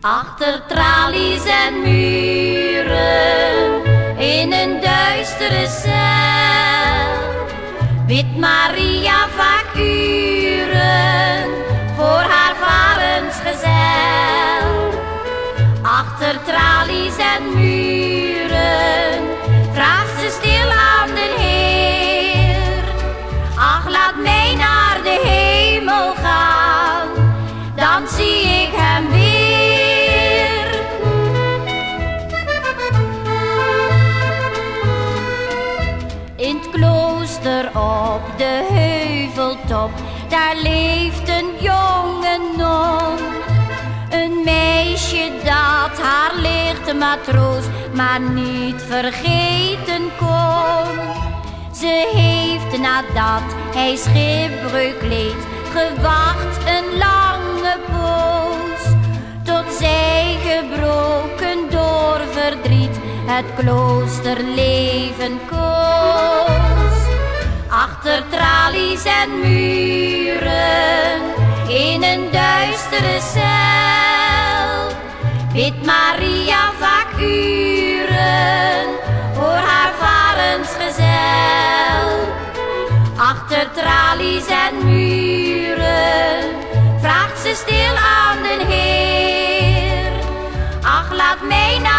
Achter tralies en muren klooster op de heuveltop, daar leeft een jonge non. Een meisje dat haar lichte matroos maar niet vergeten kon. Ze heeft nadat hij schipbreuk leed, gewacht een lange poos. Tot zij gebroken door verdriet het kloosterleven koos. Achter tralies en muren, in een duistere cel, bidt Maria vaak uren voor haar varensgezel. Achter tralies en muren, vraagt ze stil aan den Heer. Ach, laat mij naar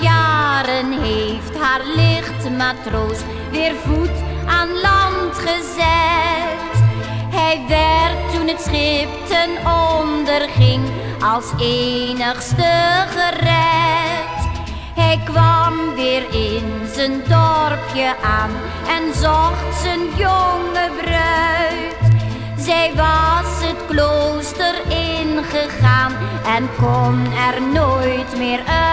Jaren heeft haar licht matroos weer voet aan land gezet. Hij werd toen het schip ten onder ging als enigste gered. Hij kwam weer in zijn dorpje aan en zocht zijn jonge en kon er nooit meer uit.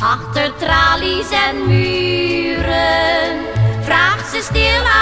Achter tralies en muren vraagt ze stil aan.